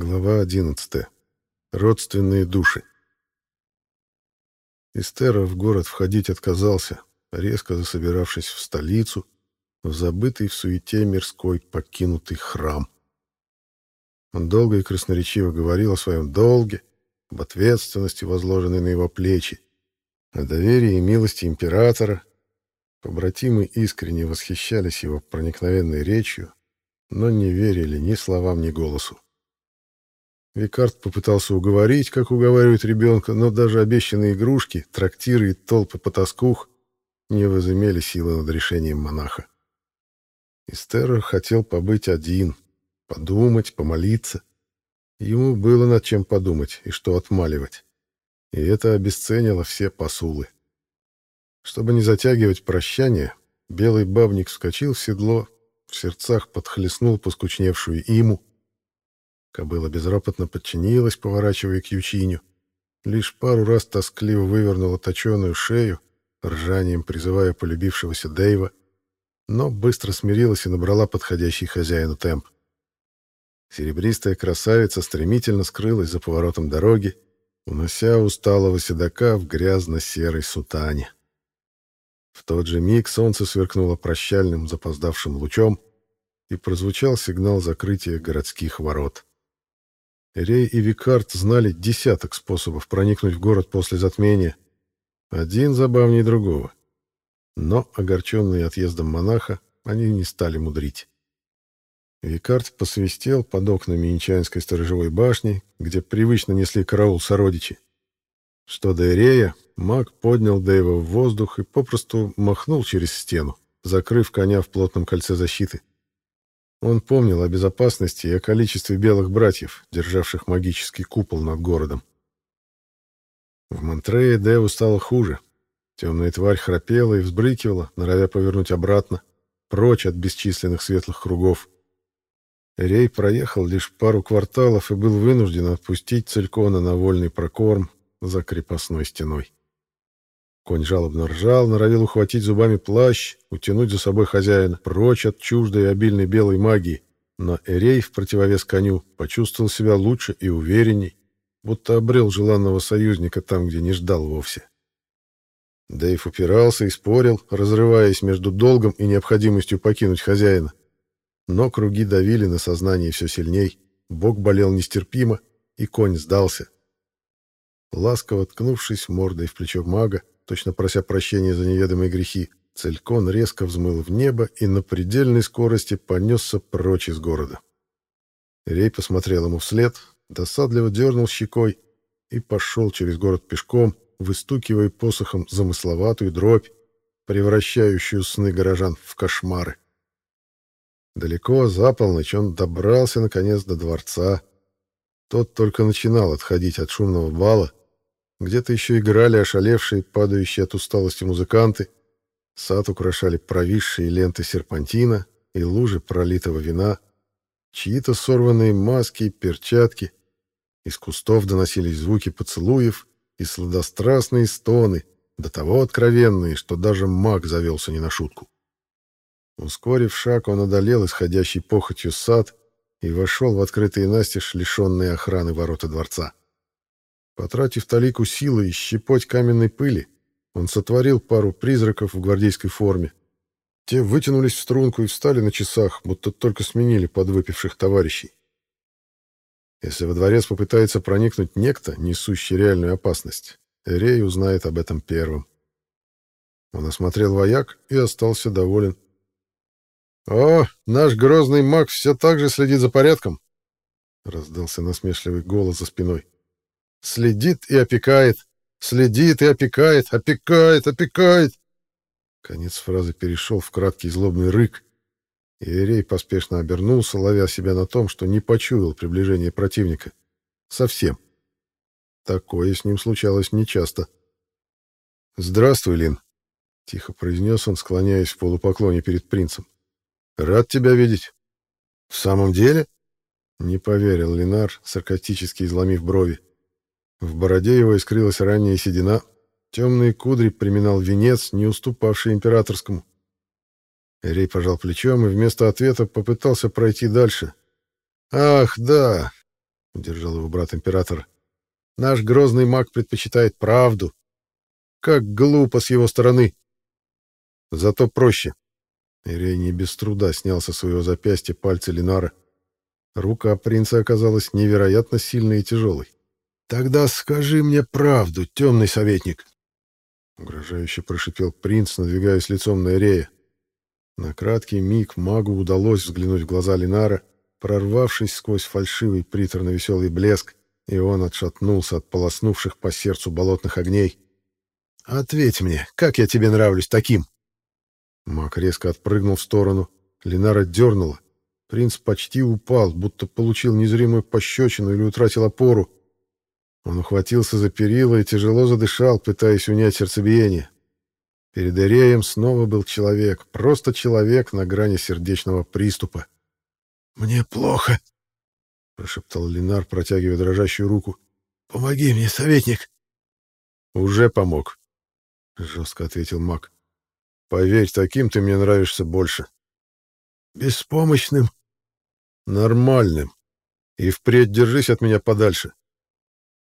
Глава 11. Родственные души. Истера в город входить отказался, резко засобиравшись в столицу, в забытый в суете мирской покинутый храм. Он долго и красноречиво говорил о своем долге, об ответственности, возложенной на его плечи, о доверии и милости императора. Побратимы искренне восхищались его проникновенной речью, но не верили ни словам, ни голосу. Викард попытался уговорить, как уговаривает ребенка, но даже обещанные игрушки, трактиры и толпы потаскух не возымели силы над решением монаха. Истерр хотел побыть один, подумать, помолиться. Ему было над чем подумать и что отмаливать. И это обесценило все посулы. Чтобы не затягивать прощание, белый бабник вскочил в седло, в сердцах подхлестнул поскучневшую иму, Кобыла безропотно подчинилась, поворачивая к ючиню. Лишь пару раз тоскливо вывернула точеную шею, ржанием призывая полюбившегося Дэйва, но быстро смирилась и набрала подходящий хозяину темп. Серебристая красавица стремительно скрылась за поворотом дороги, унося усталого седока в грязно-серой сутане. В тот же миг солнце сверкнуло прощальным запоздавшим лучом, и прозвучал сигнал закрытия городских ворот. Рей и Викард знали десяток способов проникнуть в город после затмения. Один забавнее другого. Но, огорченные отъездом монаха, они не стали мудрить. Викард посвистел под окнами Инчанской сторожевой башни, где привычно несли караул сородичи. Что до Эрея, маг поднял Дэйва в воздух и попросту махнул через стену, закрыв коня в плотном кольце защиты. Он помнил о безопасности и о количестве белых братьев, державших магический купол над городом. В Монтрее Деву стало хуже. Темная тварь храпела и взбрыкивала, норовя повернуть обратно, прочь от бесчисленных светлых кругов. Рей проехал лишь пару кварталов и был вынужден отпустить Целькона на вольный прокорм за крепостной стеной. Конь жалобно ржал, норовил ухватить зубами плащ, утянуть за собой хозяина, прочь от чуждой и обильной белой магии. Но Эрей, в противовес коню, почувствовал себя лучше и уверенней, будто обрел желанного союзника там, где не ждал вовсе. Дэйв упирался и спорил, разрываясь между долгом и необходимостью покинуть хозяина. Но круги давили на сознание все сильней, бок болел нестерпимо, и конь сдался. Ласково ткнувшись мордой в плечо мага, точно прося прощения за неведомые грехи, Целькон резко взмыл в небо и на предельной скорости понесся прочь из города. Рей посмотрел ему вслед, досадливо дернул щекой и пошел через город пешком, выстукивая посохом замысловатую дробь, превращающую сны горожан в кошмары. Далеко за полночь он добрался, наконец, до дворца. Тот только начинал отходить от шумного бала, где-то еще играли ошалевшие, падающие от усталости музыканты. Сад украшали провисшие ленты серпантина и лужи пролитого вина. Чьи-то сорванные маски и перчатки. Из кустов доносились звуки поцелуев и сладострастные стоны, до того откровенные, что даже маг завелся не на шутку. Ускорив шаг, он одолел исходящий похотью сад и вошел в открытые настежь лишенные охраны ворота дворца. Потратив талику силы и щепоть каменной пыли, он сотворил пару призраков в гвардейской форме. Те вытянулись в струнку и встали на часах, будто только сменили подвыпивших товарищей. Если во дворец попытается проникнуть некто, несущий реальную опасность, Эрей узнает об этом первым. Он осмотрел вояк и остался доволен. «О, наш грозный маг все так же следит за порядком!» — раздался насмешливый голос за спиной. Следит и опекает, следит и опекает, опекает, опекает. Конец фразы перешел в краткий злобный рык, и Эрей поспешно обернулся, ловя себя на том, что не почуял приближение противника. Совсем. Такое с ним случалось нечасто. «Здравствуй, Лин», — тихо произнес он, склоняясь в полупоклоне перед принцем. «Рад тебя видеть». «В самом деле?» — не поверил Линар, саркастически изломив брови. В бороде его искрилась ранняя седина. Темные кудри приминал венец, не уступавший императорскому. Эрей пожал плечом и вместо ответа попытался пройти дальше. «Ах, да! удержал его брат императора. Наш грозный маг предпочитает правду. Как глупо с его стороны. Зато проще. Ирей не без труда снял со своего запястья пальцы Линара. Рука принца оказалась невероятно сильной и тяжелой. «Тогда скажи мне правду, темный советник!» Угрожающе прошипел принц, надвигаясь лицом на Ирея. На краткий миг магу удалось взглянуть в глаза Линара, прорвавшись сквозь фальшивый приторно-веселый блеск, и он отшатнулся от полоснувших по сердцу болотных огней. «Ответь мне, как я тебе нравлюсь таким?» Маг резко отпрыгнул в сторону. Линара дернула. Принц почти упал, будто получил незримую пощечину или утратил опору. Он ухватился за перила и тяжело задышал, пытаясь унять сердцебиение. Перед Эреем снова был человек, просто человек на грани сердечного приступа. «Мне плохо», — прошептал Ленар, протягивая дрожащую руку. «Помоги мне, советник!» «Уже помог», — жестко ответил маг. «Поверь, таким ты мне нравишься больше». «Беспомощным?» «Нормальным. И впредь держись от меня подальше.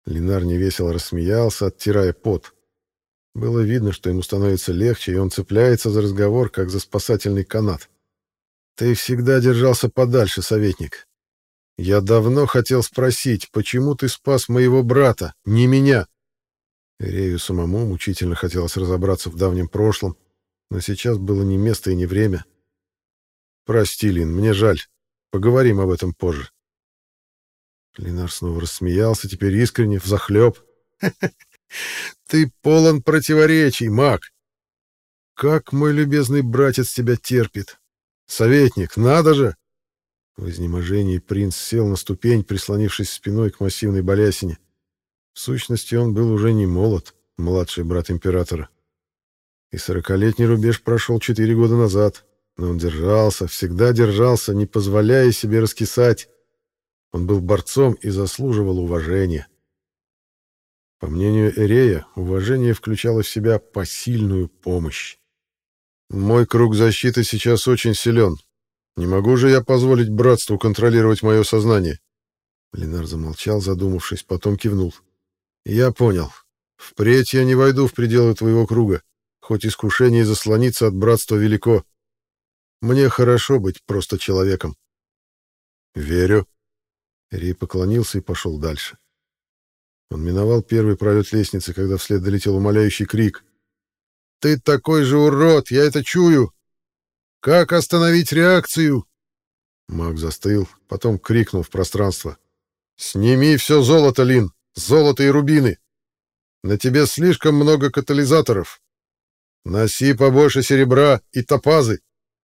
Ленар невесело рассмеялся, оттирая пот. Было видно, что ему становится легче, и он цепляется за разговор, как за спасательный канат. «Ты всегда держался подальше, советник. Я давно хотел спросить, почему ты спас моего брата, не меня?» Рею самому мучительно хотелось разобраться в давнем прошлом, но сейчас было не место и не время. «Прости, Лин, мне жаль. Поговорим об этом позже». Ленар снова рассмеялся, теперь искренне, взахлеб. «Ты полон противоречий, маг! Как мой любезный братец тебя терпит! Советник, надо же!» В изнеможении принц сел на ступень, прислонившись спиной к массивной балясине. В сущности, он был уже не молод, младший брат императора. И сорокалетний рубеж прошел четыре года назад, но он держался, всегда держался, не позволяя себе раскисать, он был борцом и заслуживал уважения. По мнению Эрея, уважение включало в себя посильную помощь. «Мой круг защиты сейчас очень силен. Не могу же я позволить братству контролировать мое сознание?» Ленар замолчал, задумавшись, потом кивнул. «Я понял. Впредь я не войду в пределы твоего круга, хоть искушение заслониться от братства велико. Мне хорошо быть просто человеком». «Верю», Рей поклонился и пошел дальше. Он миновал первый пролет лестницы, когда вслед долетел умоляющий крик. «Ты такой же урод! Я это чую! Как остановить реакцию?» Маг застыл, потом крикнул в пространство. «Сними все золото, Лин! Золото и рубины! На тебе слишком много катализаторов! Носи побольше серебра и топазы!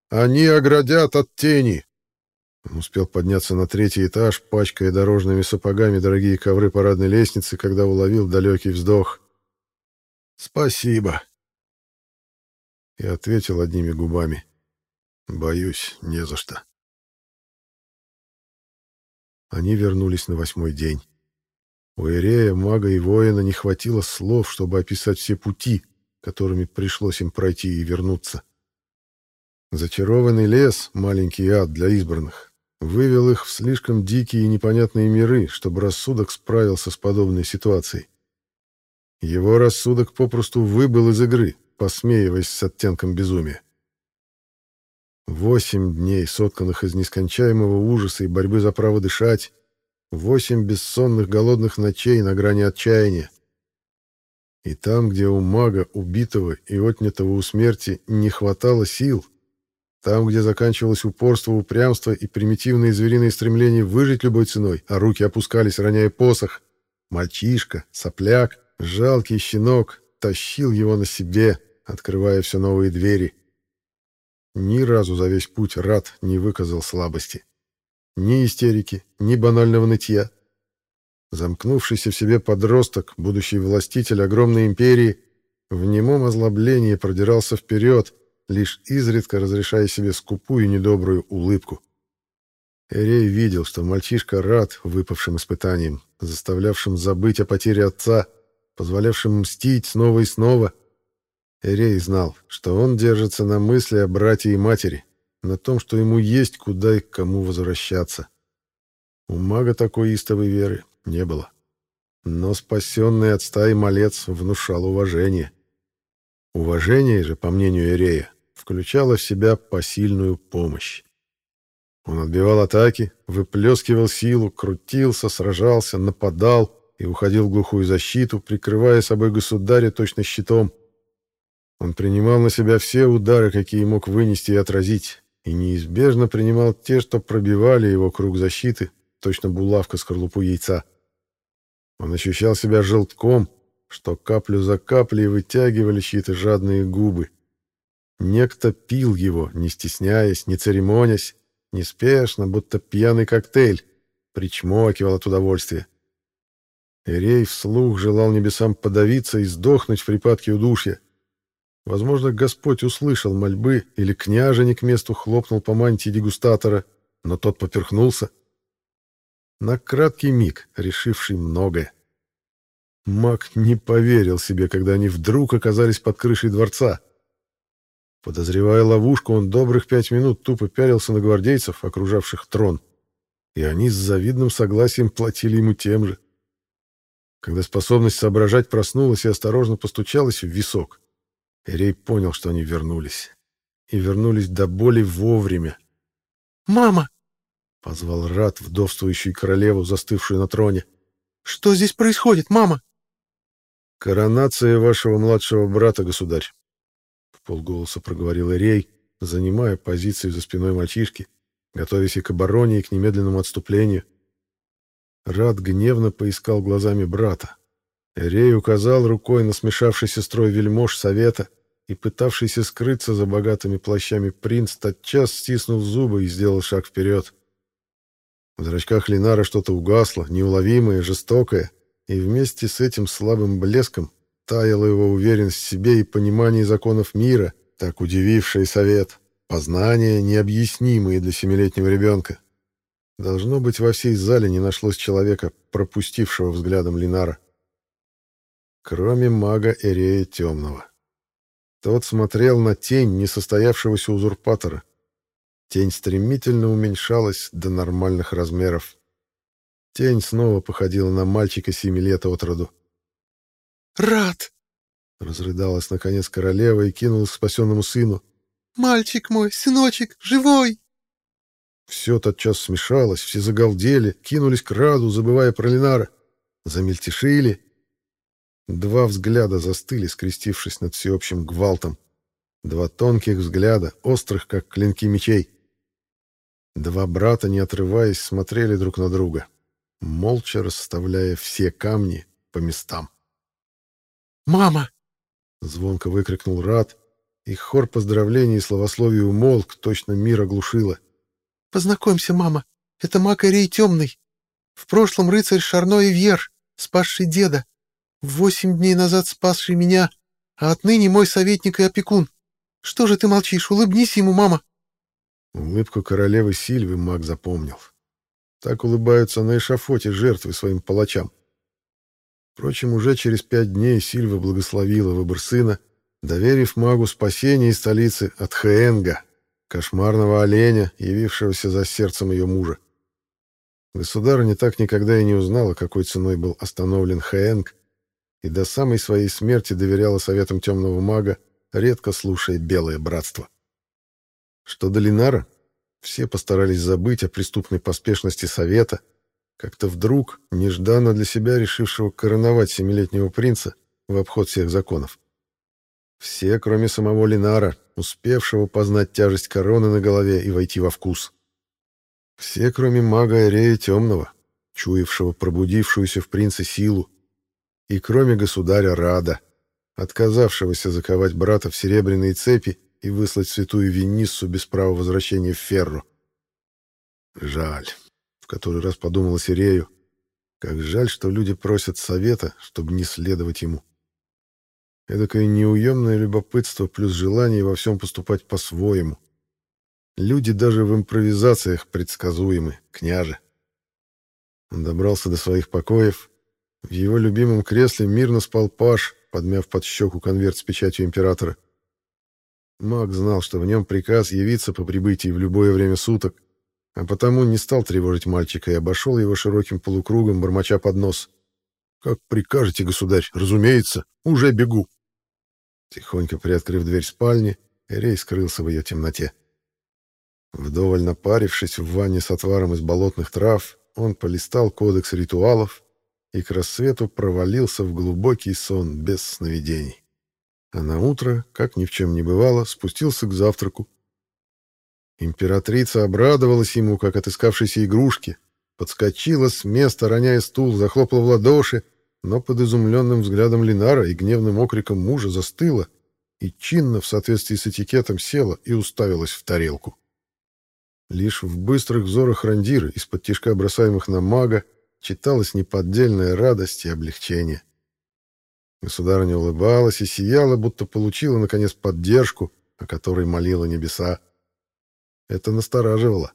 Они оградят от тени!» Успел подняться на третий этаж, пачкая дорожными сапогами дорогие ковры парадной лестницы, когда уловил далекий вздох. «Спасибо!» И ответил одними губами. «Боюсь, не за что». Они вернулись на восьмой день. У Ирея, мага и воина не хватило слов, чтобы описать все пути, которыми пришлось им пройти и вернуться. Зачарованный лес — маленький ад для избранных, вывел их в слишком дикие и непонятные миры, чтобы рассудок справился с подобной ситуацией. Его рассудок попросту выбыл из игры, посмеиваясь с оттенком безумия. Восемь дней, сотканных из нескончаемого ужаса и борьбы за право дышать, восемь бессонных голодных ночей на грани отчаяния. И там, где у мага, убитого и отнятого у смерти, не хватало сил, там, где заканчивалось упорство, упрямство и примитивные звериные стремления выжить любой ценой, а руки опускались, роняя посох, мальчишка, сопляк, жалкий щенок тащил его на себе, открывая все новые двери. Ни разу за весь путь Рад не выказал слабости. Ни истерики, ни банального нытья. Замкнувшийся в себе подросток, будущий властитель огромной империи, в немом озлоблении продирался вперед, лишь изредка разрешая себе скупую недобрую улыбку. Эрей видел, что мальчишка рад выпавшим испытаниям, заставлявшим забыть о потере отца, позволявшим мстить снова и снова. Эрей знал, что он держится на мысли о брате и матери, на том, что ему есть куда и к кому возвращаться. У мага такой истовой веры не было. Но спасенный от стаи малец внушал уважение. Уважение же, по мнению Эрея, включало в себя посильную помощь. Он отбивал атаки, выплескивал силу, крутился, сражался, нападал и уходил в глухую защиту, прикрывая собой государя точно щитом. Он принимал на себя все удары, какие мог вынести и отразить, и неизбежно принимал те, что пробивали его круг защиты, точно булавка скорлупу яйца. Он ощущал себя желтком, что каплю за каплей вытягивали чьи-то жадные губы. Некто пил его, не стесняясь, не церемонясь, неспешно, будто пьяный коктейль, причмокивал от удовольствия. Эрей вслух желал небесам подавиться и сдохнуть в припадке удушья. Возможно, Господь услышал мольбы, или княженик к месту хлопнул по мантии дегустатора, но тот поперхнулся. На краткий миг, решивший многое. Маг не поверил себе, когда они вдруг оказались под крышей дворца. Подозревая ловушку, он добрых пять минут тупо пялился на гвардейцев, окружавших трон. И они с завидным согласием платили ему тем же. Когда способность соображать проснулась и осторожно постучалась в висок, Эрей понял, что они вернулись. И вернулись до боли вовремя. «Мама!» — позвал Рат, вдовствующую королеву, застывшую на троне. «Что здесь происходит, мама?» «Коронация вашего младшего брата, государь», — в полголоса проговорил Эрей, занимая позицию за спиной мальчишки, готовясь и к обороне, и к немедленному отступлению. Рад гневно поискал глазами брата. Эрей указал рукой на смешавшийся строй вельмож совета, и пытавшийся скрыться за богатыми плащами принц тотчас стиснул зубы и сделал шаг вперед. В зрачках Линара что-то угасло, неуловимое, жестокое, и вместе с этим слабым блеском таяла его уверенность в себе и понимание законов мира, так удививший совет, познания, необъяснимые для семилетнего ребенка. Должно быть, во всей зале не нашлось человека, пропустившего взглядом Линара. Кроме мага Эрея Темного. Тот смотрел на тень несостоявшегося узурпатора. Тень стремительно уменьшалась до нормальных размеров. Тень снова походила на мальчика семи лет от роду. «Рад!» — разрыдалась наконец королева и кинулась к спасенному сыну. «Мальчик мой, сыночек, живой!» Все тотчас смешалось, все загалдели, кинулись к Раду, забывая про Ленара. Замельтешили. Два взгляда застыли, скрестившись над всеобщим гвалтом. Два тонких взгляда, острых, как клинки мечей. Два брата, не отрываясь, смотрели друг на друга, молча расставляя все камни по местам. «Мама!» — звонко выкрикнул Рад, и хор поздравлений и словословий умолк, точно мир оглушило. Познакомься, мама. Это Макарей Темный. В прошлом рыцарь Шарно и Вьер, спасший деда. Восемь дней назад спасший меня, а отныне мой советник и опекун. Что же ты молчишь? Улыбнись ему, мама. Улыбку королевы Сильвы маг запомнил. Так улыбаются на эшафоте жертвы своим палачам. Впрочем, уже через пять дней Сильва благословила выбор сына, доверив магу спасение из столицы от Хeenга, кошмарного оленя, явившегося за сердцем ее мужа. Государыня так никогда и не узнала, какой ценой был остановлен Хээнг, и до самой своей смерти доверяла советам темного мага, редко слушая белое братство. Что до Линара, все постарались забыть о преступной поспешности совета, как-то вдруг, нежданно для себя решившего короновать семилетнего принца в обход всех законов. Все, кроме самого Линара, успевшего познать тяжесть короны на голове и войти во вкус. Все, кроме мага Эрея Темного, чуявшего пробудившуюся в принце силу, и кроме государя Рада, отказавшегося заковать брата в серебряные цепи и выслать святую Вениссу без права возвращения в Ферру. Жаль, в который раз подумала Сирею, как жаль, что люди просят совета, чтобы не следовать ему. Эдакое неуемное любопытство плюс желание во всем поступать по-своему. Люди даже в импровизациях предсказуемы, княже. Он добрался до своих покоев. В его любимом кресле мирно спал Паш, подмяв под щеку конверт с печатью императора. Маг знал, что в нем приказ явиться по прибытии в любое время суток, а потому не стал тревожить мальчика и обошел его широким полукругом, бормоча под нос. «Как прикажете, государь, разумеется, уже бегу». Тихонько приоткрыв дверь спальни, Эрей скрылся в ее темноте. Вдоволь напарившись в ванне с отваром из болотных трав, он полистал кодекс ритуалов и к рассвету провалился в глубокий сон без сновидений. А на утро, как ни в чем не бывало, спустился к завтраку. Императрица обрадовалась ему, как отыскавшейся игрушке, подскочила с места, роняя стул, захлопала в ладоши, но под изумленным взглядом Линара и гневным окриком мужа застыла и чинно, в соответствии с этикетом, села и уставилась в тарелку. Лишь в быстрых взорах Рандира, из-под тишка бросаемых на мага, читалась неподдельная радость и облегчение. Государыня улыбалась и сияла, будто получила, наконец, поддержку, о которой молила небеса. Это настораживало,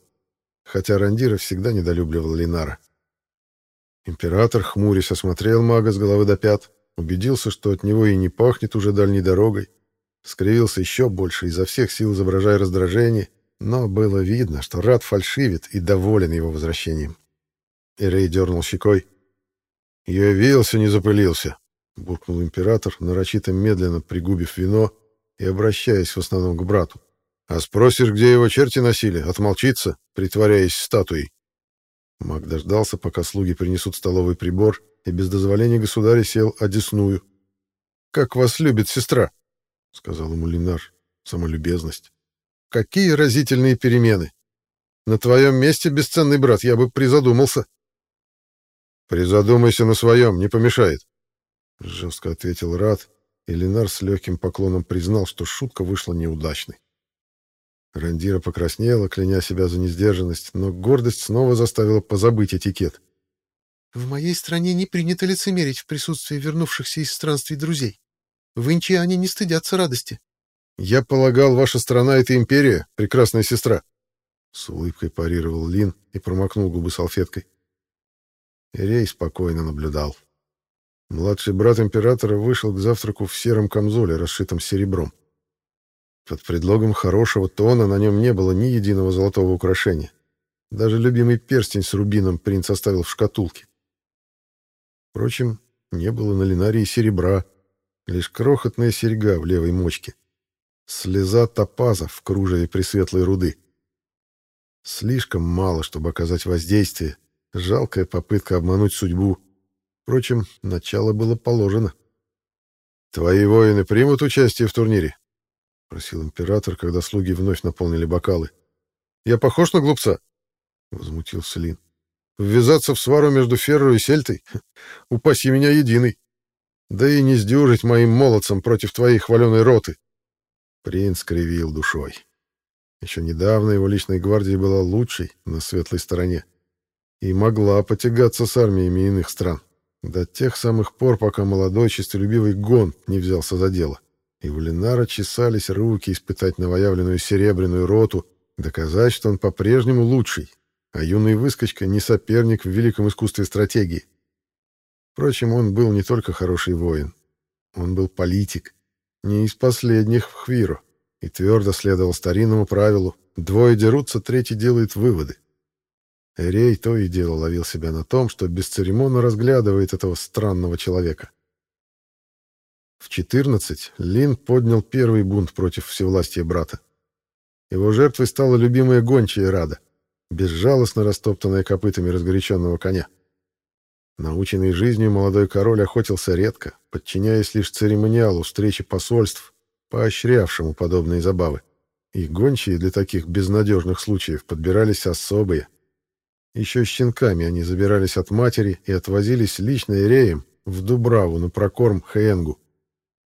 хотя Рандира всегда недолюбливал Линара. Император, хмурясь, осмотрел мага с головы до пят, убедился, что от него и не пахнет уже дальней дорогой, скривился еще больше, изо всех сил изображая раздражение, но было видно, что рад фальшивит и доволен его возвращением. Ирей дернул щекой. «Явился, не запылился», — буркнул император, нарочито медленно пригубив вино и обращаясь в основном к брату. «А спросишь, где его черти носили, отмолчится, притворяясь статуей». Маг дождался, пока слуги принесут столовый прибор, и без дозволения государя сел одесную. «Как вас любит сестра!» — сказал ему Линар. Самолюбезность. «Какие разительные перемены! На твоем месте, бесценный брат, я бы призадумался». «Призадумайся на своем, не помешает», — жестко ответил Рад, и Ленар с легким поклоном признал, что шутка вышла неудачной. Рандира покраснела, кляня себя за несдержанность, но гордость снова заставила позабыть этикет. «В моей стране не принято лицемерить в присутствии вернувшихся из странствий друзей. В Инче они не стыдятся радости». «Я полагал, ваша страна — это империя, прекрасная сестра», — с улыбкой парировал Лин и промокнул губы салфеткой. Рей спокойно наблюдал. Младший брат императора вышел к завтраку в сером камзоле, расшитом серебром. Под предлогом хорошего тона на нем не было ни единого золотого украшения. Даже любимый перстень с рубином принц оставил в шкатулке. Впрочем, не было на линарии серебра, лишь крохотная серьга в левой мочке. Слеза топаза в кружеве пресветлой руды. Слишком мало, чтобы оказать воздействие. Жалкая попытка обмануть судьбу. Впрочем, начало было положено. «Твои воины примут участие в турнире?» — просил император, когда слуги вновь наполнили бокалы. «Я похож на глупца?» — возмутился Лин. «Ввязаться в свару между Ферро и Сельтой? Упаси меня единый! Да и не сдюжить моим молодцам против твоей хваленой роты!» Принц кривил душой. Еще недавно его личная гвардия была лучшей на светлой стороне и могла потягаться с армиями иных стран. До тех самых пор, пока молодой честолюбивый гон не взялся за дело и у Ленара чесались руки испытать новоявленную серебряную роту, доказать, что он по-прежнему лучший, а юный выскочка не соперник в великом искусстве стратегии. Впрочем, он был не только хороший воин. Он был политик, не из последних в Хвиру, и твердо следовал старинному правилу «двое дерутся, третий делает выводы». Эрей то и дело ловил себя на том, что бесцеремонно разглядывает этого странного человека. В 14 Лин поднял первый бунт против всевластия брата. Его жертвой стала любимая гончая Рада, безжалостно растоптанная копытами разгоряченного коня. Наученный жизнью молодой король охотился редко, подчиняясь лишь церемониалу встречи посольств, поощрявшему подобные забавы. И гончие для таких безнадежных случаев подбирались особые. Еще щенками они забирались от матери и отвозились лично Иреем в Дубраву на прокорм Хенгу.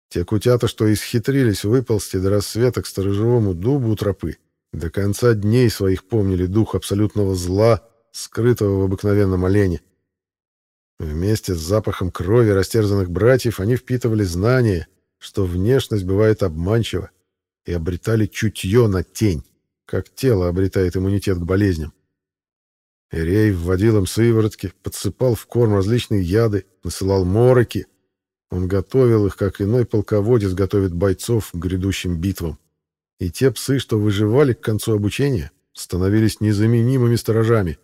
Те кутята, что исхитрились выползти до рассвета к сторожевому дубу у тропы, до конца дней своих помнили дух абсолютного зла, скрытого в обыкновенном олене. Вместе с запахом крови растерзанных братьев они впитывали знание, что внешность бывает обманчива, и обретали чутье на тень, как тело обретает иммунитет к болезням. Эрей вводил им сыворотки, подсыпал в корм различные яды, насылал мороки — он готовил их, как иной полководец готовит бойцов к грядущим битвам. И те псы, что выживали к концу обучения, становились незаменимыми сторожами.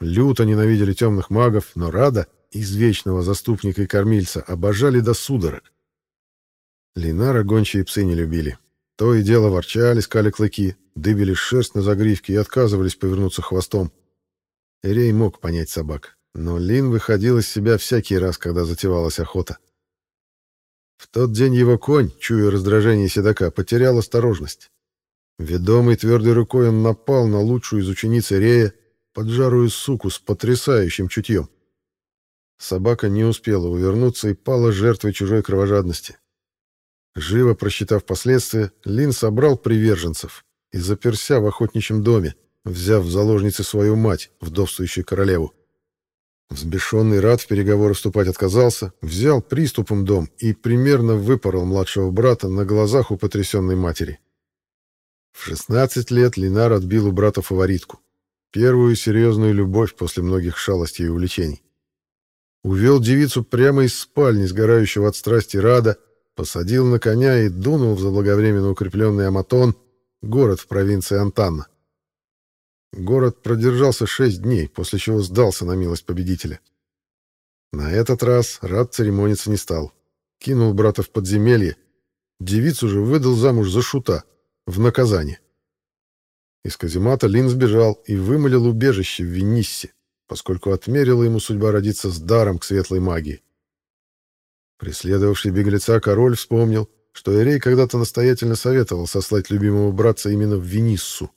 Люто ненавидели темных магов, но Рада, извечного заступника и кормильца, обожали до судорог. Линара гончие псы не любили. То и дело ворчали, скали клыки, дыбили шерсть на загривке и отказывались повернуться хвостом. Эрей мог понять собак, но Лин выходил из себя всякий раз, когда затевалась охота. В тот день его конь, чуя раздражение седока, потерял осторожность. Ведомый твердой рукой он напал на лучшую из учениц Рея, поджарую суку с потрясающим чутьем. Собака не успела увернуться и пала жертвой чужой кровожадности. Живо просчитав последствия, Лин собрал приверженцев и заперся в охотничьем доме, взяв в заложницы свою мать, вдовствующую королеву. Взбешенный Рад в переговоры вступать отказался, взял приступом дом и примерно выпорол младшего брата на глазах у потрясенной матери. В 16 лет Линар отбил у брата фаворитку, первую серьезную любовь после многих шалостей и увлечений. Увел девицу прямо из спальни, сгорающего от страсти Рада, посадил на коня и дунул в заблаговременно укрепленный Аматон, город в провинции Антанна. Город продержался шесть дней, после чего сдался на милость победителя. На этот раз Рад церемониться не стал. Кинул брата в подземелье. Девицу же выдал замуж за шута, в наказание. Из каземата Лин сбежал и вымолил убежище в Вениссе, поскольку отмерила ему судьба родиться с даром к светлой магии. Преследовавший беглеца король вспомнил, что Эрей когда-то настоятельно советовал сослать любимого братца именно в Вениссу.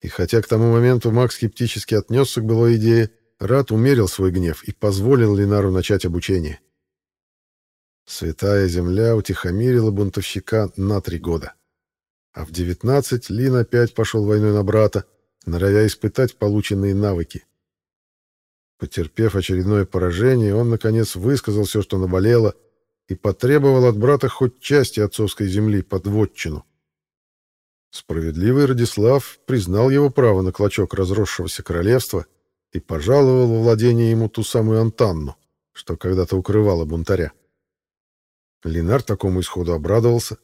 И хотя к тому моменту маг скептически отнесся к былой идее, Рат умерил свой гнев и позволил Линару начать обучение. Святая земля утихомирила бунтовщика на три года. А в 19 Лин опять пошел войной на брата, норовя испытать полученные навыки. Потерпев очередное поражение, он, наконец, высказал все, что наболело, и потребовал от брата хоть части отцовской земли под вотчину. Справедливый Радислав признал его право на клочок разросшегося королевства и пожаловал во владение ему ту самую Антанну, что когда-то укрывала бунтаря. Ленар такому исходу обрадовался.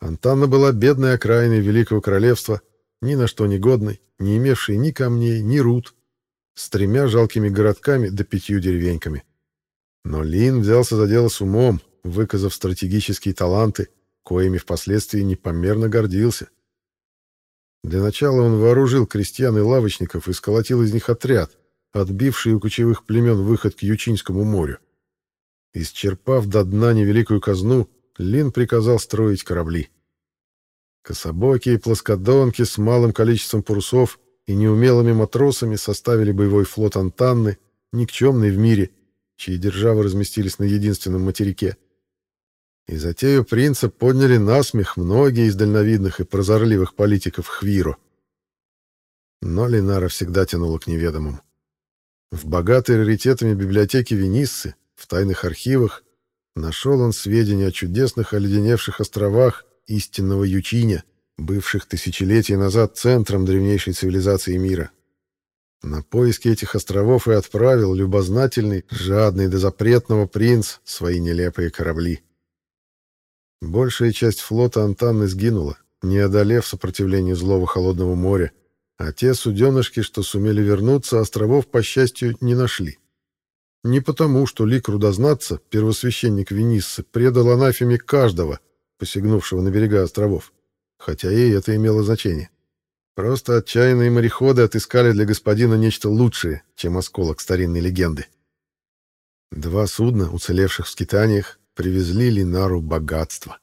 Антанна была бедной окраиной Великого Королевства, ни на что не годной, не имевшей ни камней, ни руд, с тремя жалкими городками да пятью деревеньками. Но Лин взялся за дело с умом, выказав стратегические таланты, коими впоследствии непомерно гордился. Для начала он вооружил крестьян и лавочников и сколотил из них отряд, отбивший у кочевых племен выход к Ючинскому морю. Исчерпав до дна невеликую казну, Лин приказал строить корабли. Кособокие плоскодонки с малым количеством парусов и неумелыми матросами составили боевой флот Антанны, никчемный в мире, чьи державы разместились на единственном материке. И затею принца подняли насмех многие из дальновидных и прозорливых политиков Хвиро. Но Линара всегда тянула к неведомому. В богатой раритетами библиотеке Вениссы, в тайных архивах, нашел он сведения о чудесных оледеневших островах истинного Ючиня, бывших тысячелетия назад центром древнейшей цивилизации мира. На поиски этих островов и отправил любознательный, жадный до запретного принц свои нелепые корабли. Большая часть флота Антанны сгинула, не одолев сопротивление злого холодного моря, а те суденышки, что сумели вернуться, островов, по счастью, не нашли. Не потому, что Лик Рудознатца, первосвященник Вениссы, предал анафеме каждого, посягнувшего на берега островов, хотя и это имело значение. Просто отчаянные мореходы отыскали для господина нечто лучшее, чем осколок старинной легенды. Два судна, уцелевших в скитаниях, привезли Линару богатство.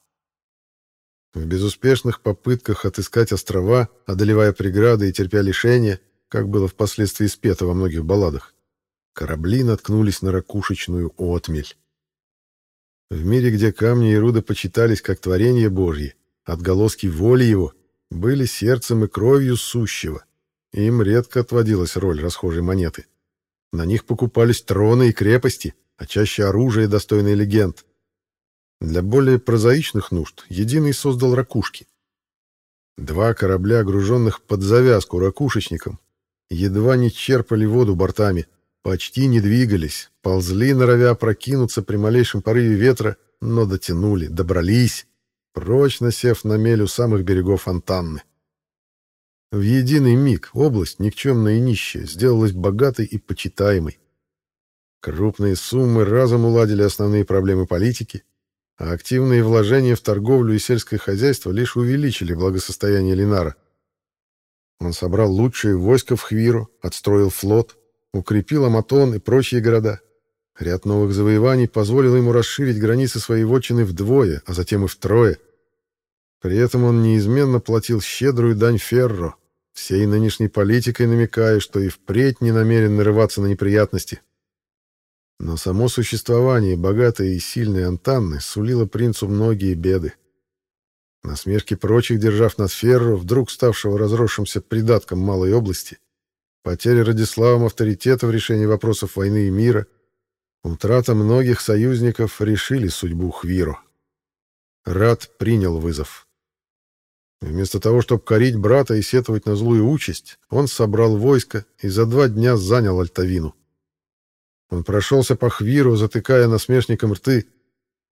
В безуспешных попытках отыскать острова, одолевая преграды и терпя лишения, как было впоследствии спето во многих балладах, корабли наткнулись на ракушечную отмель. В мире, где камни и руды почитались как творение Божье, отголоски воли его были сердцем и кровью сущего, им редко отводилась роль расхожей монеты. На них покупались троны и крепости, а чаще оружие, достойное легенд, для более прозаичных нужд Единый создал ракушки. Два корабля, груженных под завязку ракушечником, едва не черпали воду бортами, почти не двигались, ползли, норовя прокинуться при малейшем порыве ветра, но дотянули, добрались, прочно сев на мель у самых берегов Антанны. В единый миг область, никчемная и нищая, сделалась богатой и почитаемой. Крупные суммы разом уладили основные проблемы политики, а активные вложения в торговлю и сельское хозяйство лишь увеличили благосостояние Линара. Он собрал лучшие войска в Хвиру, отстроил флот, укрепил Аматон и прочие города. Ряд новых завоеваний позволил ему расширить границы своей вотчины вдвое, а затем и втрое. При этом он неизменно платил щедрую дань Ферро, всей нынешней политикой намекая, что и впредь не намерен нарываться на неприятности. Но само существование богатой и сильной Антанны сулило принцу многие беды. Насмешки прочих держав над Ферро, вдруг ставшего разросшимся придатком малой области, потеря Радиславом авторитета в решении вопросов войны и мира, утрата многих союзников решили судьбу Хвиро. Рад принял вызов. Вместо того, чтобы корить брата и сетовать на злую участь, он собрал войско и за два дня занял Альтавину. Он прошелся по Хвиру, затыкая насмешникам рты.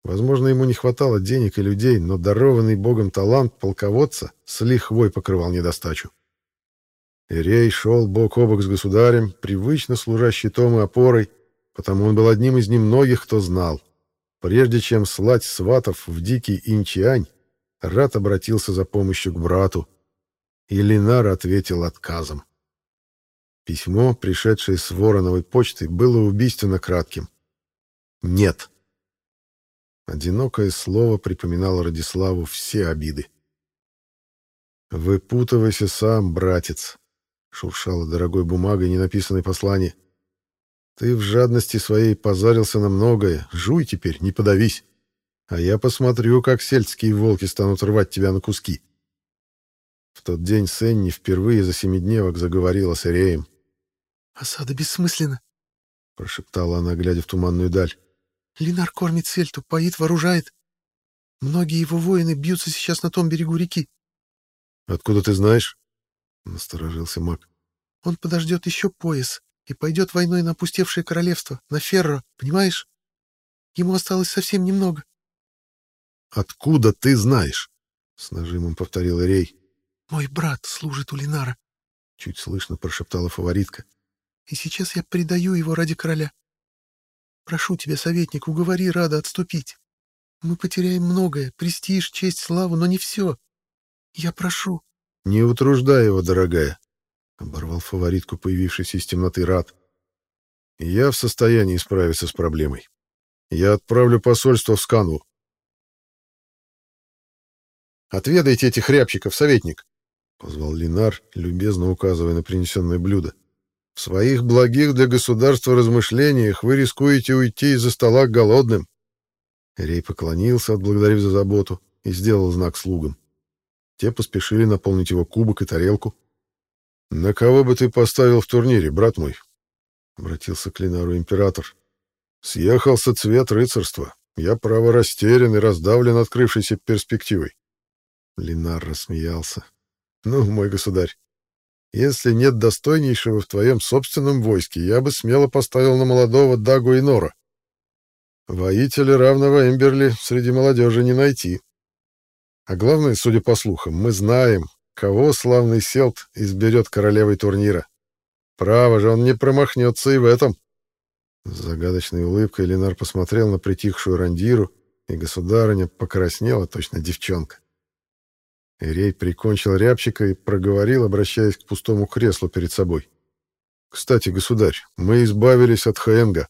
Возможно, ему не хватало денег и людей, но дарованный богом талант полководца с лихвой покрывал недостачу. Ирей шел бок о бок с государем, привычно служа щитом и опорой, потому он был одним из немногих, кто знал. Прежде чем слать сватов в дикий Инчиань, Рат обратился за помощью к брату, и Линар ответил отказом. Письмо, пришедшее с Вороновой почты, было убийственно кратким. «Нет». Одинокое слово припоминало Радиславу все обиды. «Выпутывайся сам, братец», — шуршало дорогой бумагой ненаписанное послание. «Ты в жадности своей позарился на многое. Жуй теперь, не подавись. А я посмотрю, как сельские волки станут рвать тебя на куски». В тот день Сенни впервые за семидневок заговорила с Иреем. «Осада бессмысленна», — прошептала она, глядя в туманную даль. «Линар кормит сельту, поит, вооружает. Многие его воины бьются сейчас на том берегу реки». «Откуда ты знаешь?» — насторожился маг. «Он подождет еще пояс и пойдет войной на опустевшее королевство, на Ферро, понимаешь? Ему осталось совсем немного». «Откуда ты знаешь?» — с нажимом повторил Рей. «Мой брат служит у Линара», — чуть слышно прошептала фаворитка и сейчас я предаю его ради короля. Прошу тебя, советник, уговори Рада отступить. Мы потеряем многое, престиж, честь, славу, но не все. Я прошу. — Не утруждай его, дорогая, — оборвал фаворитку, появившийся из темноты Рад. — Я в состоянии справиться с проблемой. Я отправлю посольство в Сканву. «Отведайте этих рябчиков, советник!» — позвал Линар, любезно указывая на принесенное блюдо. В своих благих для государства размышлениях вы рискуете уйти из-за стола голодным. Рей поклонился, отблагодарив за заботу, и сделал знак слугам. Те поспешили наполнить его кубок и тарелку. — На кого бы ты поставил в турнире, брат мой? — обратился к Линару император. — Съехался цвет рыцарства. Я, право, растерян и раздавлен открывшейся перспективой. Линар рассмеялся. — Ну, мой государь, если нет достойнейшего в твоем собственном войске, я бы смело поставил на молодого Дагу и Нора. Воителя равного Эмберли среди молодежи не найти. А главное, судя по слухам, мы знаем, кого славный Селт изберет королевой турнира. Право же, он не промахнется и в этом. С загадочной улыбкой Ленар посмотрел на притихшую рандиру, и государыня покраснела, точно девчонка. Ирей прикончил рябчика и проговорил, обращаясь к пустому креслу перед собой. «Кстати, государь, мы избавились от Хаэнга».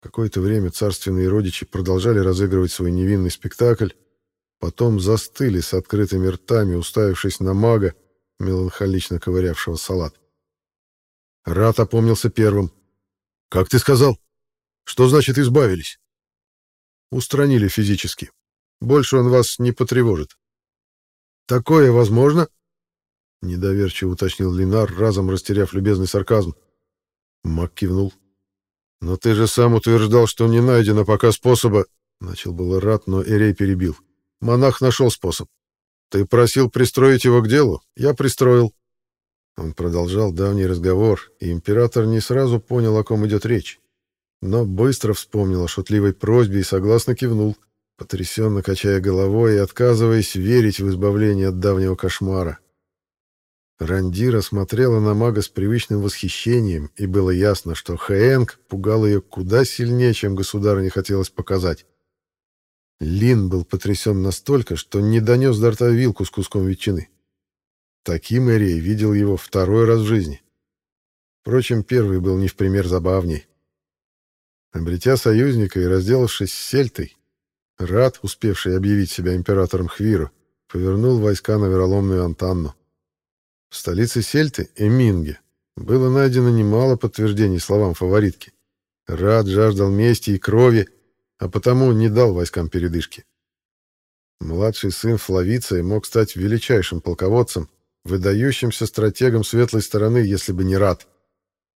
Какое-то время царственные родичи продолжали разыгрывать свой невинный спектакль, потом застыли с открытыми ртами, уставившись на мага, меланхолично ковырявшего салат. Рат опомнился первым. «Как ты сказал? Что значит избавились?» «Устранили физически. Больше он вас не потревожит. «Такое возможно?» — недоверчиво уточнил Линар, разом растеряв любезный сарказм. Мак кивнул. «Но ты же сам утверждал, что не найдено пока способа...» Начал было рад, но Эрей перебил. «Монах нашел способ. Ты просил пристроить его к делу. Я пристроил». Он продолжал давний разговор, и император не сразу понял, о ком идет речь. Но быстро вспомнил о шутливой просьбе и согласно кивнул потрясенно качая головой и отказываясь верить в избавление от давнего кошмара. Рандира смотрела на мага с привычным восхищением, и было ясно, что Хээнг пугал ее куда сильнее, чем государыне хотелось показать. Лин был потрясен настолько, что не донес до рта вилку с куском ветчины. Таким Эрей видел его второй раз в жизни. Впрочем, первый был не в пример забавней. Обретя союзника и разделавшись с Сельтой, Рад, успевший объявить себя императором Хвиру, повернул войска на вероломную Антанну. В столице Сельты, Эминге, было найдено немало подтверждений словам фаворитки. Рад жаждал мести и крови, а потому не дал войскам передышки. Младший сын Флавиция мог стать величайшим полководцем, выдающимся стратегом светлой стороны, если бы не Рад.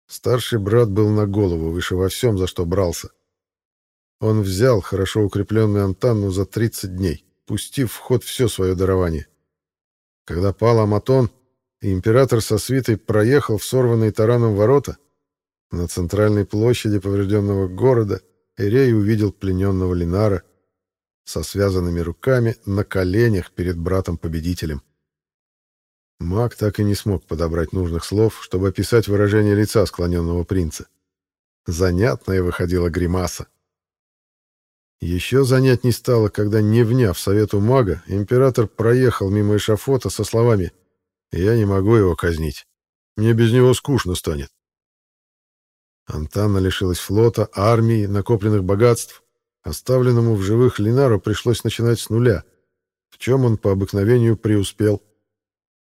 Старший брат был на голову выше во всем, за что брался. Он взял хорошо укрепленную Антанну за 30 дней, пустив в ход все свое дарование. Когда пал Аматон, император со свитой проехал в сорванные тараном ворота, на центральной площади поврежденного города Эрей увидел плененного Линара со связанными руками на коленях перед братом-победителем. Маг так и не смог подобрать нужных слов, чтобы описать выражение лица склоненного принца. Занятная выходила гримаса. Еще занять не стало, когда, не вняв совету мага, император проехал мимо эшафота со словами «Я не могу его казнить. Мне без него скучно станет». Антанна лишилась флота, армии, накопленных богатств. Оставленному в живых Линару пришлось начинать с нуля, в чем он по обыкновению преуспел.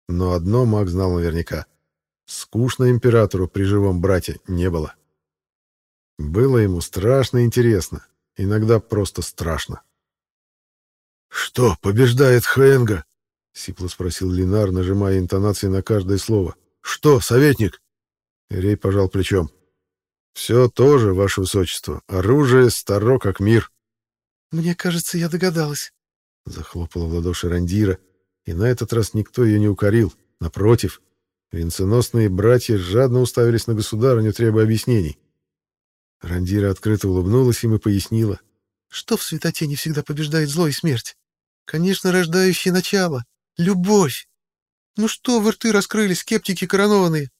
Но одно маг знал наверняка. Скучно императору при живом брате не было. Было ему страшно интересно, иногда просто страшно. «Что побеждает Хэнга?» — сипло спросил Линар, нажимая интонации на каждое слово. «Что, советник?» Рей пожал плечом. «Все тоже, ваше высочество. Оружие старо, как мир». «Мне кажется, я догадалась», — захлопала в ладоши Рандира, и на этот раз никто ее не укорил. Напротив, венценосные братья жадно уставились на государыню, требуя объяснений. Рандира открыто улыбнулась им и пояснила. «Что в святоте не всегда побеждает зло и смерть? Конечно, рождающее начало. Любовь. Ну что вы рты раскрыли, скептики коронованные?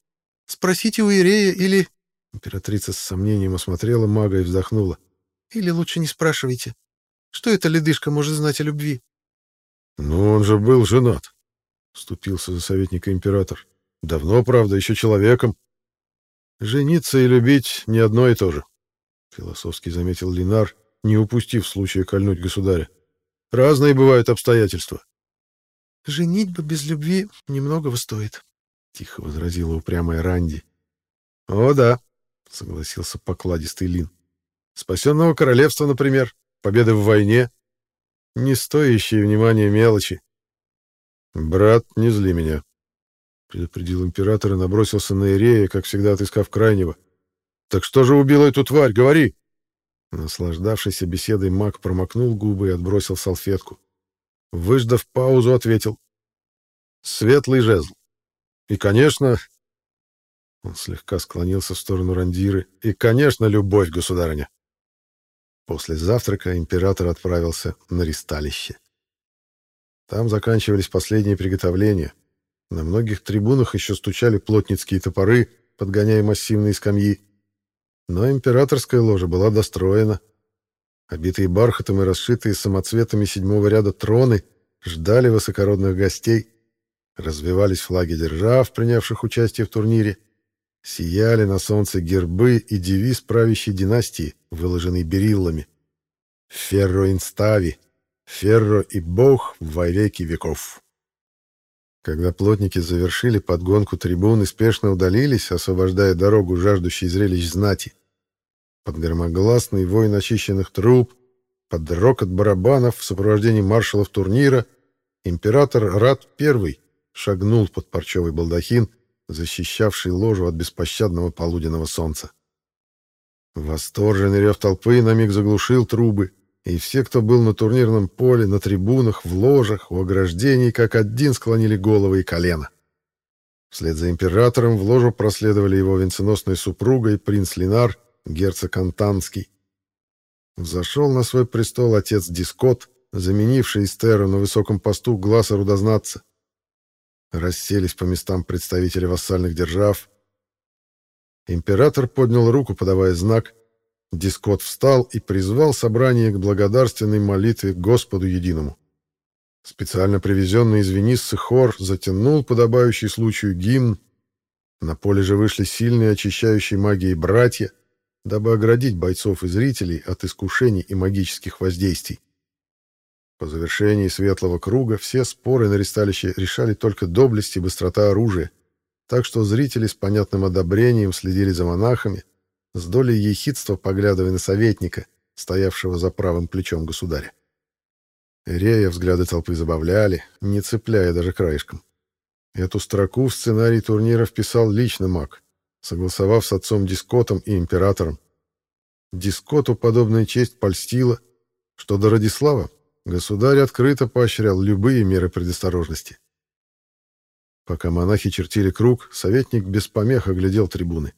Спросите у Ирея или...» Императрица с сомнением осмотрела мага и вздохнула. «Или лучше не спрашивайте. Что эта ледышка может знать о любви?» «Ну, он же был женат», — вступился за советника император. «Давно, правда, еще человеком. Жениться и любить не одно и то же», — философски заметил Линар, не упустив случая кольнуть государя. «Разные бывают обстоятельства». «Женитьба без любви немногого стоит», — тихо возразила упрямая Ранди. «О да», — согласился покладистый Лин. «Спасенного королевства, например, победы в войне, не стоящие внимания мелочи. «Брат, не зли меня», — предупредил император и набросился на Ирея, как всегда отыскав крайнего. «Так что же убило эту тварь? Говори!» Наслаждавшийся беседой маг промокнул губы и отбросил салфетку. Выждав паузу, ответил. «Светлый жезл. И, конечно...» Он слегка склонился в сторону Рандиры. «И, конечно, любовь, государыня!» После завтрака император отправился на ристалище. Там заканчивались последние приготовления. На многих трибунах еще стучали плотницкие топоры, подгоняя массивные скамьи. Но императорская ложа была достроена. Обитые бархатом и расшитые самоцветами седьмого ряда троны ждали высокородных гостей. Развивались флаги держав, принявших участие в турнире. Сияли на солнце гербы и девиз правящей династии, выложенный бериллами. «Ферро инстави», «Ферро и Бог во веки веков». Когда плотники завершили подгонку трибун и спешно удалились, освобождая дорогу жаждущей зрелищ знати, под громогласный вой начищенных труб, под рокот барабанов в сопровождении маршалов турнира, император Рад I шагнул под парчевый балдахин, защищавший ложу от беспощадного полуденного солнца. Восторженный рев толпы на миг заглушил трубы, и все, кто был на турнирном поле, на трибунах, в ложах, у ограждений, как один склонили головы и колено. Вслед за императором в ложу проследовали его венценосная супруга и принц Линар, герцог Антанский. Зашел на свой престол отец Дискот, заменивший Эстеру на высоком посту глаза рудознатца. Расселись по местам представители вассальных держав. Император поднял руку, подавая знак. Дискот встал и призвал собрание к благодарственной молитве Господу Единому. Специально привезенный из Вениссы хор затянул подобающий случаю гимн. На поле же вышли сильные очищающие магией братья, дабы оградить бойцов и зрителей от искушений и магических воздействий. По завершении светлого круга все споры на ресталище решали только доблесть и быстрота оружия, так что зрители с понятным одобрением следили за монахами, с долей ехидства поглядывая на советника, стоявшего за правым плечом государя. Рея взгляды толпы забавляли, не цепляя даже краешком. Эту строку в сценарий турнира вписал лично маг, согласовав с отцом Дискотом и императором. Дискоту подобная честь польстила, что до Радислава государь открыто поощрял любые меры предосторожности. Пока монахи чертили круг, советник без помех оглядел трибуны.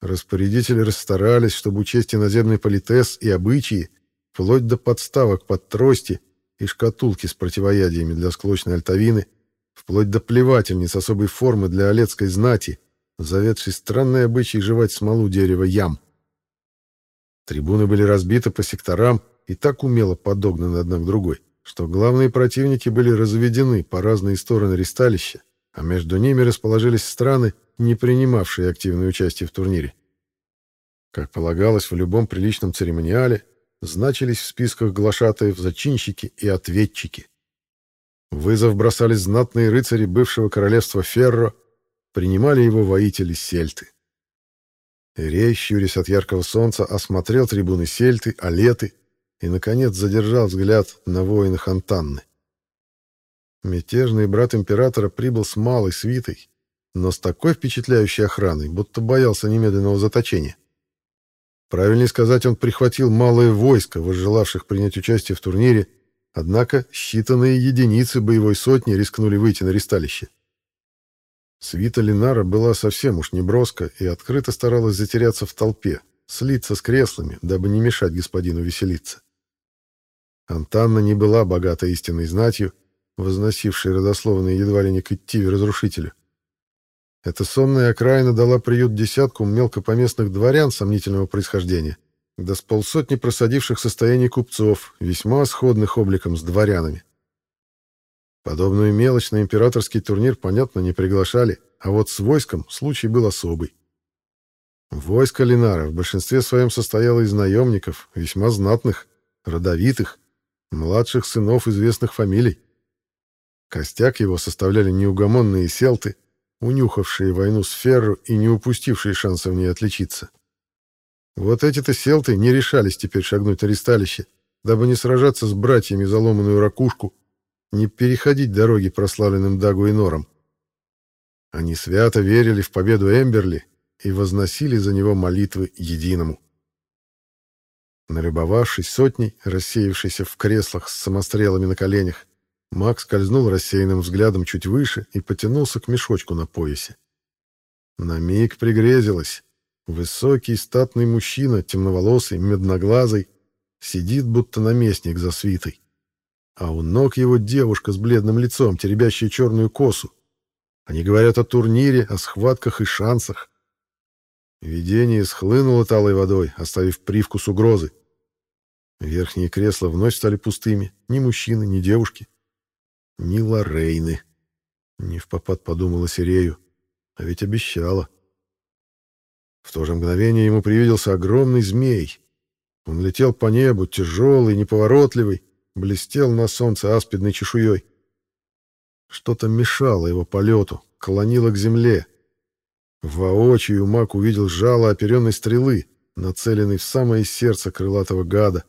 Распорядители расстарались, чтобы учесть иноземный политес и обычаи, вплоть до подставок под трости и шкатулки с противоядиями для склочной альтовины, вплоть до плевательниц особой формы для олецкой знати, заведшей странный обычай жевать смолу дерева ям. Трибуны были разбиты по секторам и так умело подогнаны одна к другой, что главные противники были разведены по разные стороны ристалища, а между ними расположились страны, не принимавшие активное участие в турнире. Как полагалось в любом приличном церемониале, значились в списках глашатаев зачинщики и ответчики. вызов бросались знатные рыцари бывшего королевства Ферро, принимали его воители сельты. Рей, щурясь от яркого солнца, осмотрел трибуны сельты, алеты и, наконец, задержал взгляд на воинах Антанны. Мятежный брат императора прибыл с малой свитой, но с такой впечатляющей охраной, будто боялся немедленного заточения. Правильнее сказать, он прихватил малое войско, возжелавших принять участие в турнире, однако считанные единицы боевой сотни рискнули выйти на ристалище. Свита Линара была совсем уж неброска и открыто старалась затеряться в толпе, слиться с креслами, дабы не мешать господину веселиться. Антанна не была богатой истинной знатью, возносившей родословные едва ли не к Иттиве-разрушителю. Эта сонная окраина дала приют десятку мелкопоместных дворян сомнительного происхождения, да с полсотни просадивших состояний купцов, весьма сходных обликом с дворянами. Подобную мелочь на императорский турнир, понятно, не приглашали, а вот с войском случай был особый. Войско Линара в большинстве своем состояло из наемников, весьма знатных, родовитых, младших сынов известных фамилий. Костяк его составляли неугомонные селты, унюхавшие войну с Ферру и не упустившие шанса в ней отличиться. Вот эти-то селты не решались теперь шагнуть на дабы не сражаться с братьями за ломаную ракушку, не переходить дороги прославленным Дагу и Нором. Они свято верили в победу Эмберли и возносили за него молитвы единому. Налюбовавшись сотней, рассеявшейся в креслах с самострелами на коленях, Макс скользнул рассеянным взглядом чуть выше и потянулся к мешочку на поясе. На миг пригрезилось. Высокий статный мужчина, темноволосый, медноглазый, сидит будто наместник за свитой. А у ног его девушка с бледным лицом, теребящая черную косу. Они говорят о турнире, о схватках и шансах. Видение схлынуло талой водой, оставив привкус угрозы. Верхние кресла вновь стали пустыми. Ни мужчины, ни девушки. Ни Лорейны. Не в попад подумала Сирею. А ведь обещала. В то же мгновение ему привиделся огромный змей. Он летел по небу, тяжелый, неповоротливый, блестел на солнце аспидной чешуей. Что-то мешало его полету, клонило к земле. Воочию маг увидел жало оперенной стрелы, нацеленной в самое сердце крылатого гада.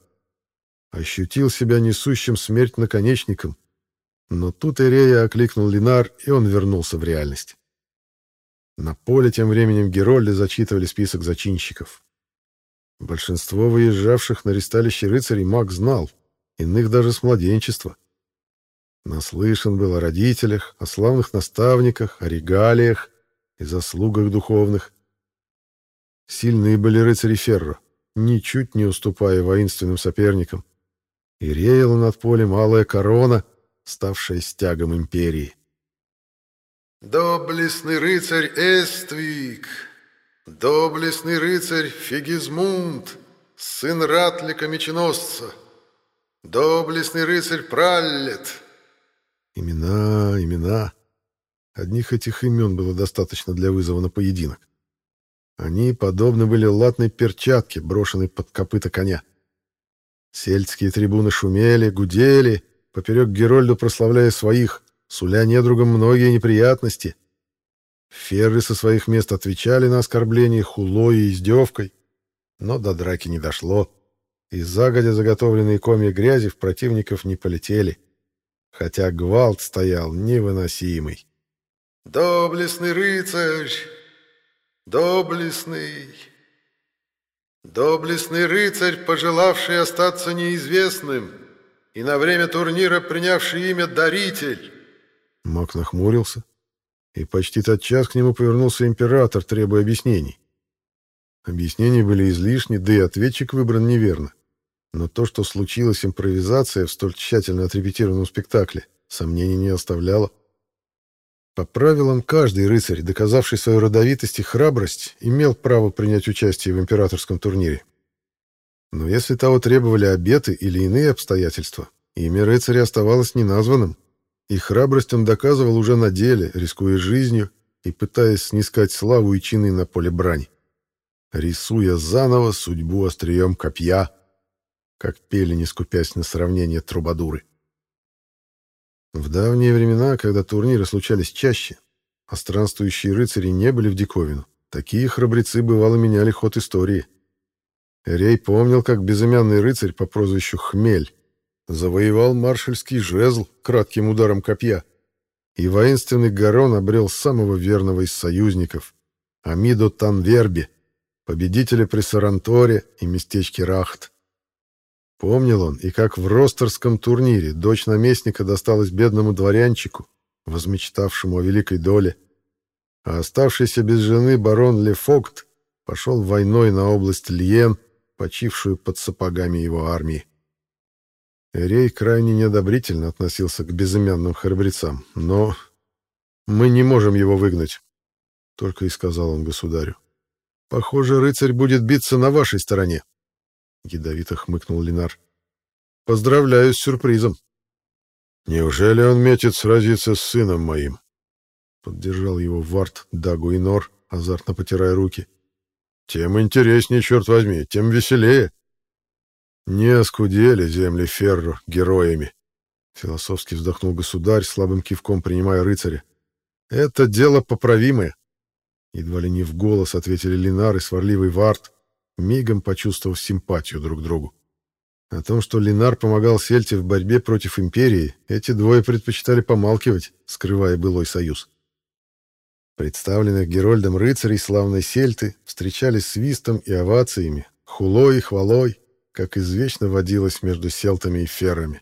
Ощутил себя несущим смерть наконечником, но тут Ирея окликнул Линар, и он вернулся в реальность. На поле тем временем Герольды зачитывали список зачинщиков. Большинство выезжавших на ресталище рыцарей маг знал, иных даже с младенчества. Наслышан был о родителях, о славных наставниках, о регалиях и заслугах духовных. Сильные были рыцари Ферро, ничуть не уступая воинственным соперникам. И реяла над полем алая корона, ставшая стягом империи. Доблестный рыцарь Эствик, доблестный рыцарь Фигизмунд, сын Ратлика Меченосца, доблестный рыцарь Праллет. Имена, имена. Одних этих имен было достаточно для вызова на поединок. Они подобны были латной перчатке, брошенной под копыта коня. Сельские трибуны шумели, гудели, поперек Герольду прославляя своих, суля недругам многие неприятности. Ферры со своих мест отвечали на оскорбления хулой и издевкой, но до драки не дошло, и загодя заготовленные комья грязи в противников не полетели, хотя гвалт стоял невыносимый. «Доблестный рыцарь! Доблестный!» Доблестный рыцарь, пожелавший остаться неизвестным и на время турнира принявший имя Даритель, Маг нахмурился, и почти тотчас к нему повернулся император, требуя объяснений. Объяснения были излишни, да и ответчик выбран неверно. Но то, что случилась импровизация в столь тщательно отрепетированном спектакле, сомнений не оставляло. По правилам, каждый рыцарь, доказавший свою родовитость и храбрость, имел право принять участие в императорском турнире. Но если того требовали обеты или иные обстоятельства, имя рыцаря оставалось неназванным, и храбрость он доказывал уже на деле, рискуя жизнью и пытаясь снискать славу и чины на поле брани. Рисуя заново судьбу острием копья, как пели, не скупясь на сравнение трубадуры. В давние времена, когда турниры случались чаще, а странствующие рыцари не были в диковину, такие храбрецы бывало меняли ход истории. Рей помнил, как безымянный рыцарь по прозвищу Хмель завоевал маршальский жезл кратким ударом копья, и воинственный Гарон обрел самого верного из союзников — Амидо Танверби, победителя при Саранторе и местечке Рахт. Помнил он, и как в ростерском турнире дочь наместника досталась бедному дворянчику, возмечтавшему о великой доле, а оставшийся без жены барон Лефогт пошел войной на область Льен, почившую под сапогами его армии. Рей крайне неодобрительно относился к безымянным храбрецам, но мы не можем его выгнать, — только и сказал он государю. Похоже, рыцарь будет биться на вашей стороне, — ядовито хмыкнул Линар. Поздравляю с сюрпризом. Неужели он метит сразиться с сыном моим? Поддержал его Варт, Дагу и Нор, азартно потирая руки. Тем интереснее, черт возьми, тем веселее. Не оскудели земли Ферру героями. Философски вздохнул государь, слабым кивком принимая рыцаря. Это дело поправимое. Едва ли не в голос ответили Линар и сварливый Варт, мигом почувствовав симпатию друг к другу. О том, что Линар помогал Сельте в борьбе против империи, эти двое предпочитали помалкивать, скрывая былой союз. Представленных Герольдом рыцарей славной Сельты встречали свистом и овациями, хулой и хвалой, как извечно водилось между селтами и феррами.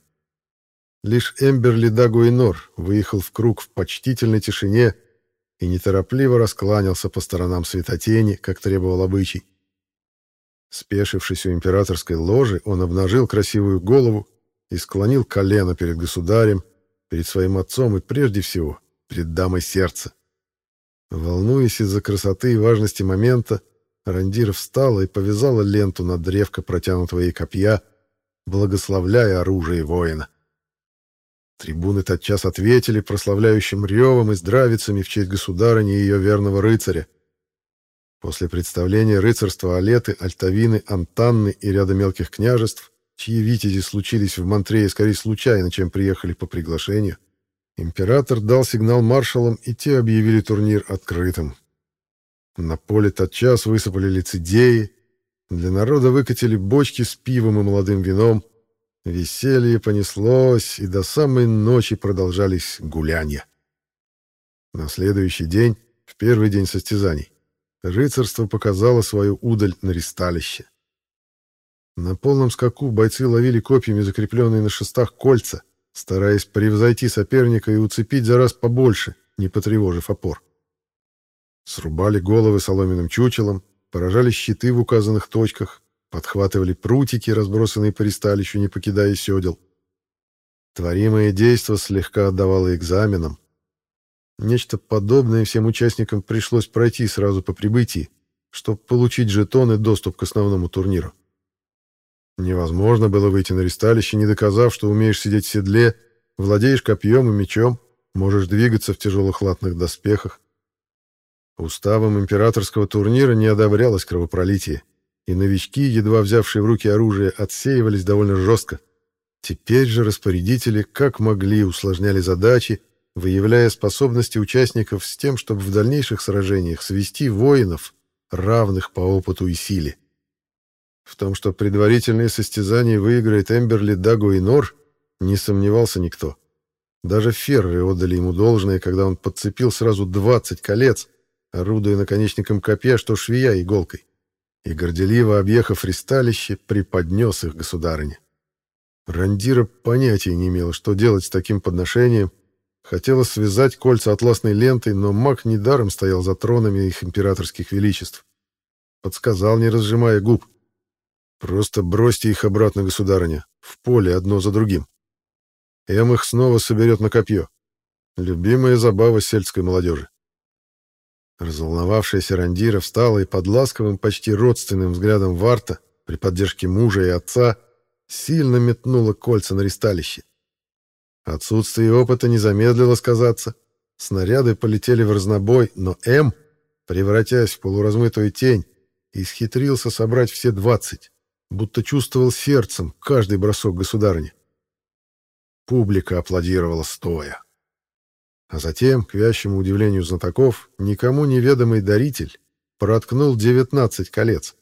Лишь Эмберли Дагуинор выехал в круг в почтительной тишине и неторопливо раскланялся по сторонам светотени, как требовал обычай. Спешившись у императорской ложи, он обнажил красивую голову и склонил колено перед государем, перед своим отцом и, прежде всего, перед дамой сердца. Волнуясь из-за красоты и важности момента, Рандира встала и повязала ленту на древко протянутого ей копья, благословляя оружие воина. Трибуны тотчас ответили прославляющим ревом и здравицами в честь государыни и ее верного рыцаря. После представления рыцарства Алеты, Альтавины, Антанны и ряда мелких княжеств, чьи витязи случились в Монтрее скорее случайно, чем приехали по приглашению, император дал сигнал маршалам, и те объявили турнир открытым. На поле тотчас высыпали лицедеи, для народа выкатили бочки с пивом и молодым вином. Веселье понеслось, и до самой ночи продолжались гулянья. На следующий день, в первый день состязаний, рыцарство показало свою удаль на ристалище. На полном скаку бойцы ловили копьями закрепленные на шестах кольца, стараясь превзойти соперника и уцепить за раз побольше, не потревожив опор. Срубали головы соломенным чучелом, поражали щиты в указанных точках, подхватывали прутики, разбросанные по ристалищу, не покидая седел. Творимое действо слегка отдавало экзаменам. Нечто подобное всем участникам пришлось пройти сразу по прибытии, чтобы получить жетон и доступ к основному турниру. Невозможно было выйти на ристалище, не доказав, что умеешь сидеть в седле, владеешь копьем и мечом, можешь двигаться в тяжелых латных доспехах. Уставом императорского турнира не одобрялось кровопролитие, и новички, едва взявшие в руки оружие, отсеивались довольно жестко. Теперь же распорядители как могли усложняли задачи, выявляя способности участников с тем, чтобы в дальнейших сражениях свести воинов, равных по опыту и силе. В том, что предварительные состязания выиграет Эмберли, Дагу и Нор, не сомневался никто. Даже ферры отдали ему должное, когда он подцепил сразу 20 колец, орудуя наконечником копья, что швея иголкой, и, горделиво объехав ристалище, преподнес их государыне. Рандира понятия не имела, что делать с таким подношением, хотела связать кольца атласной лентой, но маг недаром стоял за тронами их императорских величеств. Подсказал, не разжимая губ. «Просто бросьте их обратно, государыня, в поле одно за другим. Эм их снова соберет на копье. Любимая забава сельской молодежи». Разволновавшаяся Рандира встала и под ласковым, почти родственным взглядом Варта, при поддержке мужа и отца, сильно метнула кольца на ристалище. Отсутствие опыта не замедлило сказаться. Снаряды полетели в разнобой, но М, превратясь в полуразмытую тень, исхитрился собрать все двадцать, будто чувствовал сердцем каждый бросок государыни. Публика аплодировала стоя. А затем, к вящему удивлению знатоков, никому неведомый даритель проткнул 19 колец.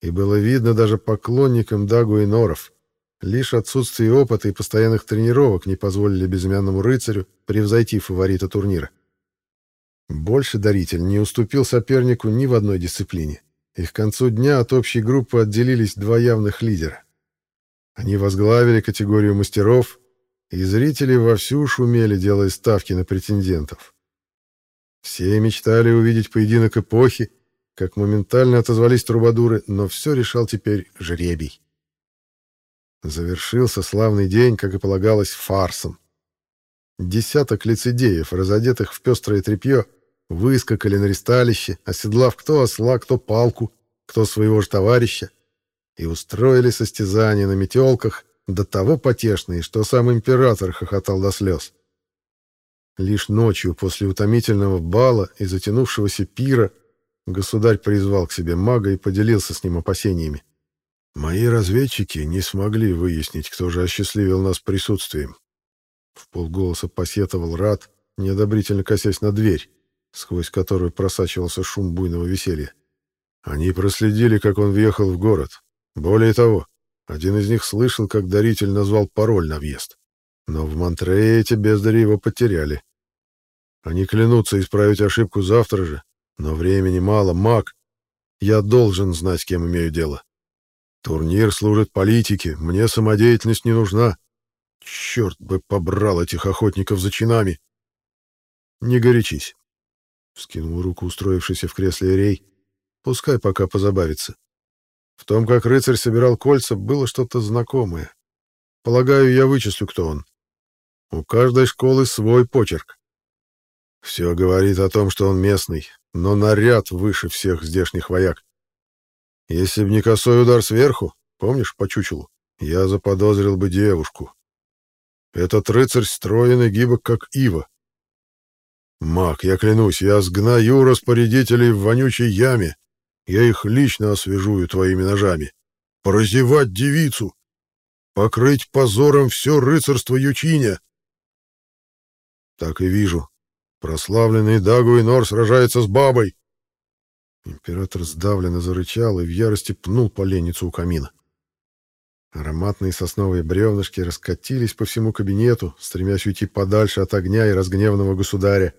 И было видно даже поклонникам Дагу и Норов. Лишь отсутствие опыта и постоянных тренировок не позволили безымянному рыцарю превзойти фаворита турнира. Больше даритель не уступил сопернику ни в одной дисциплине, и к концу дня от общей группы отделились два явных лидера. Они возглавили категорию мастеров, и зрители вовсю шумели, делая ставки на претендентов. Все мечтали увидеть поединок эпохи, как моментально отозвались трубадуры, но все решал теперь жребий. Завершился славный день, как и полагалось, фарсом. Десяток лицедеев, разодетых в пестрое тряпье, выскакали на ристалище, оседлав кто осла, кто палку, кто своего же товарища, и устроили состязание на метелках, до того потешные, что сам император хохотал до слез. Лишь ночью после утомительного бала и затянувшегося пира государь призвал к себе мага и поделился с ним опасениями. «Мои разведчики не смогли выяснить, кто же осчастливил нас присутствием». В полголоса посетовал Рад, неодобрительно косясь на дверь, сквозь которую просачивался шум буйного веселья. Они проследили, как он въехал в город. Более того, один из них слышал, как даритель назвал пароль на въезд. Но в Монтрее эти бездари его потеряли. Они клянутся исправить ошибку завтра же, но времени мало, маг. Я должен знать, кем имею дело. Турнир служит политике, мне самодеятельность не нужна. Черт бы побрал этих охотников за чинами. Не горячись. Вскинул руку, устроившийся в кресле Рей. Пускай пока позабавится. В том, как рыцарь собирал кольца, было что-то знакомое. Полагаю, я вычислю, кто он. У каждой школы свой почерк. Все говорит о том, что он местный, но наряд выше всех здешних вояк. Если б не косой удар сверху, помнишь, по чучелу, я заподозрил бы девушку. Этот рыцарь строен и гибок, как ива. Маг, я клянусь, я сгною распорядителей в вонючей яме, я их лично освежую твоими ножами. Прозевать девицу! Покрыть позором все рыцарство Ючиня!» «Так и вижу. Прославленный Дагу и Нор сражается с бабой!» Император сдавленно зарычал и в ярости пнул поленницу у камина. Ароматные сосновые бревнышки раскатились по всему кабинету, стремясь уйти подальше от огня и разгневанного государя.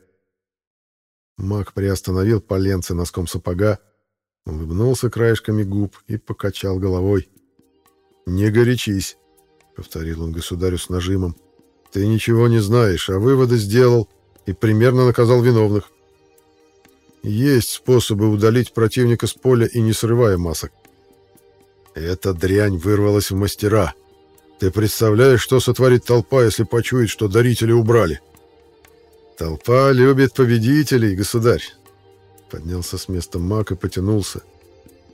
Маг приостановил поленце носком сапога, Улыбнулся краешками губ и покачал головой. «Не горячись», — повторил он государю с нажимом. «Ты ничего не знаешь, а выводы сделал и примерно наказал виновных. Есть способы удалить противника с поля и не срывая масок. Эта дрянь вырвалась в мастера. Ты представляешь, что сотворит толпа, если почует, что дарители убрали?» Толпа любит победителей, государь. Поднялся с места маг и потянулся.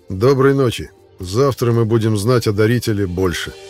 Доброй ночи. Завтра мы будем знать о дарителе больше. —